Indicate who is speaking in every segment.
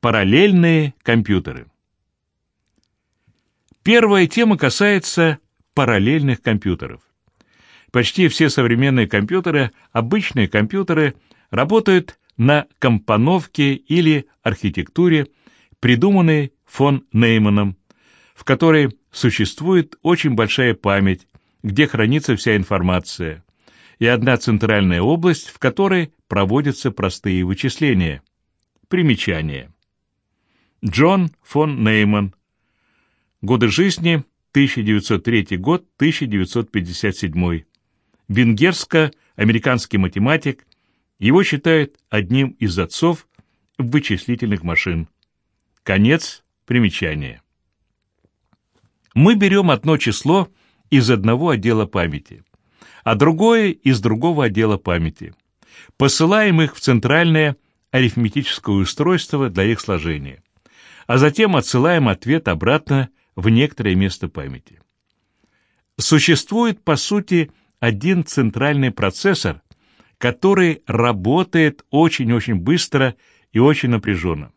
Speaker 1: Параллельные компьютеры. Первая тема касается параллельных компьютеров. Почти все современные компьютеры, обычные компьютеры, работают на компоновке или архитектуре, придуманной фон Нейманом, в которой существует очень большая память, где хранится вся информация, и одна центральная область, в которой проводятся простые вычисления. Примечание. Джон фон Нейман. Годы жизни 1903 год, 1957. Венгерско-американский математик. Его считают одним из отцов вычислительных машин. Конец примечания. Мы берем одно число из одного отдела памяти, а другое из другого отдела памяти. Посылаем их в центральное арифметическое устройство для их сложения, а затем отсылаем ответ обратно в некоторое место памяти. Существует, по сути, один центральный процессор, который работает очень-очень быстро и очень напряженно,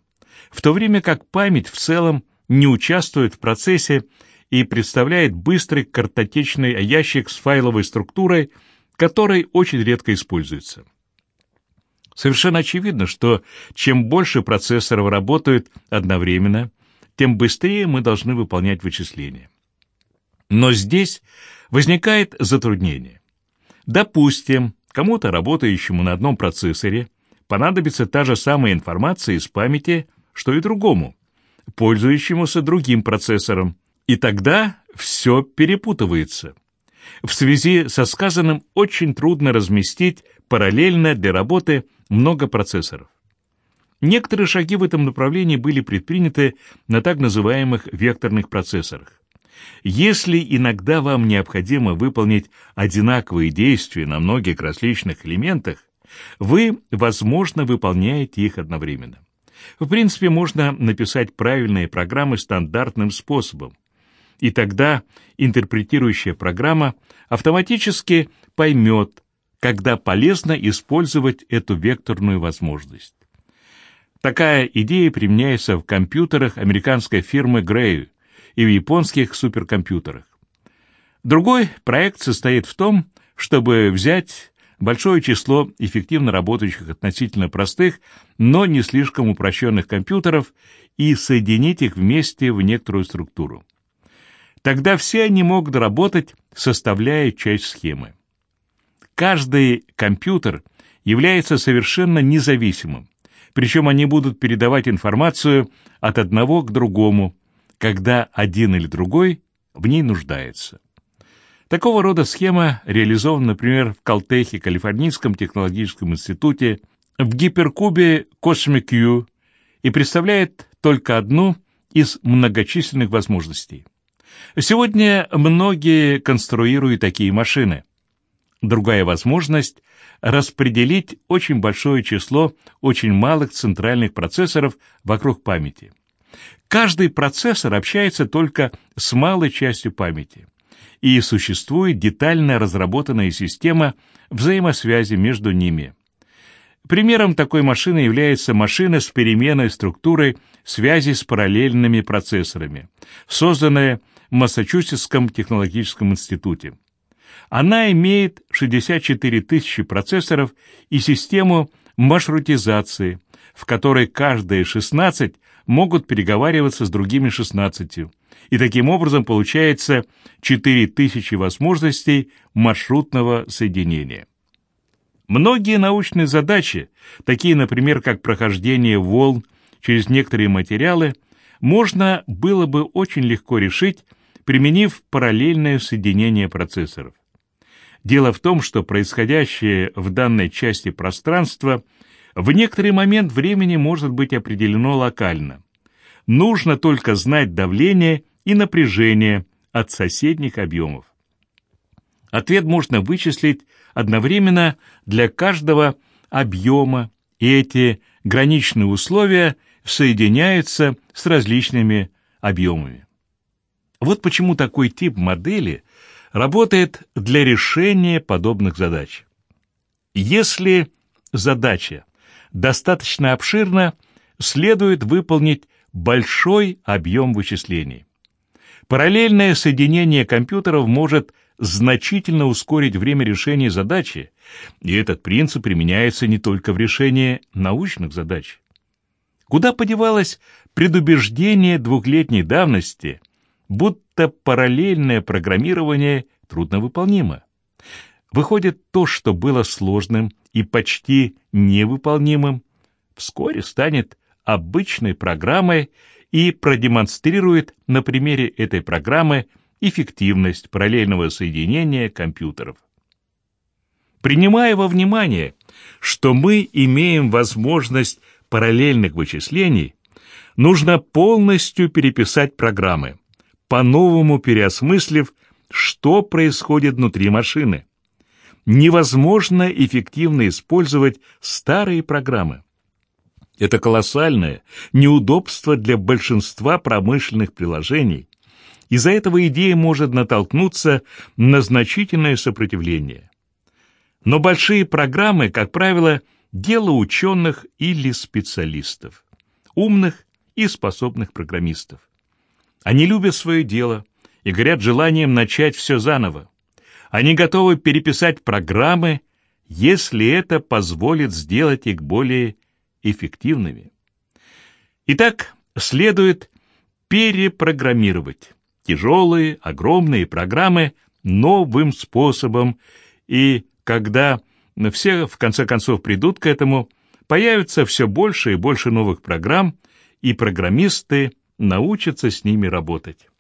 Speaker 1: в то время как память в целом не участвует в процессе и представляет быстрый картотечный ящик с файловой структурой, который очень редко используется. Совершенно очевидно, что чем больше процессоров работают одновременно, тем быстрее мы должны выполнять вычисления. Но здесь возникает затруднение. Допустим, кому-то, работающему на одном процессоре, понадобится та же самая информация из памяти, что и другому, пользующемуся другим процессором, и тогда все перепутывается. В связи со сказанным очень трудно разместить параллельно для работы много процессоров. Некоторые шаги в этом направлении были предприняты на так называемых векторных процессорах. Если иногда вам необходимо выполнить одинаковые действия на многих различных элементах, вы, возможно, выполняете их одновременно. В принципе, можно написать правильные программы стандартным способом, и тогда интерпретирующая программа автоматически поймет, когда полезно использовать эту векторную возможность. Такая идея применяется в компьютерах американской фирмы Gray и в японских суперкомпьютерах. Другой проект состоит в том, чтобы взять большое число эффективно работающих относительно простых, но не слишком упрощенных компьютеров и соединить их вместе в некоторую структуру. Тогда все они могут работать, составляя часть схемы. Каждый компьютер является совершенно независимым, причем они будут передавать информацию от одного к другому, когда один или другой в ней нуждается. Такого рода схема реализована, например, в Калтехе, Калифорнийском технологическом институте, в гиперкубе Cosmic U и представляет только одну из многочисленных возможностей. Сегодня многие конструируют такие машины. Другая возможность – распределить очень большое число очень малых центральных процессоров вокруг памяти. Каждый процессор общается только с малой частью памяти, и существует детально разработанная система взаимосвязи между ними. Примером такой машины является машина с переменной структурой связи с параллельными процессорами, созданная Массачусетском технологическом институте. Она имеет 64 тысячи процессоров и систему маршрутизации, в которой каждые 16 могут переговариваться с другими 16, и таким образом получается 4000 возможностей маршрутного соединения. Многие научные задачи, такие, например, как прохождение волн через некоторые материалы, можно было бы очень легко решить применив параллельное соединение процессоров. Дело в том, что происходящее в данной части пространства в некоторый момент времени может быть определено локально. Нужно только знать давление и напряжение от соседних объемов. Ответ можно вычислить одновременно для каждого объема, и эти граничные условия соединяются с различными объемами. Вот почему такой тип модели работает для решения подобных задач. Если задача достаточно обширна, следует выполнить большой объем вычислений. Параллельное соединение компьютеров может значительно ускорить время решения задачи, и этот принцип применяется не только в решении научных задач. Куда подевалось предубеждение двухлетней давности, будто параллельное программирование трудновыполнимо? Выходит, то, что было сложным и почти невыполнимым, вскоре станет обычной программой и продемонстрирует на примере этой программы эффективность параллельного соединения компьютеров. Принимая во внимание, что мы имеем возможность параллельных вычислений, нужно полностью переписать программы, по-новому переосмыслив, что происходит внутри машины. Невозможно эффективно использовать старые программы. Это колоссальное неудобство для большинства промышленных приложений. Из-за этого идея может натолкнуться на значительное сопротивление. Но большие программы, как правило, дело ученых или специалистов, умных и способных программистов. Они любят свое дело и горят желанием начать все заново. Они готовы переписать программы, если это позволит сделать их более эффективными. Итак, следует перепрограммировать тяжелые, огромные программы новым способом, и когда все в конце концов придут к этому, появится все больше и больше новых программ, и программисты научатся с ними работать.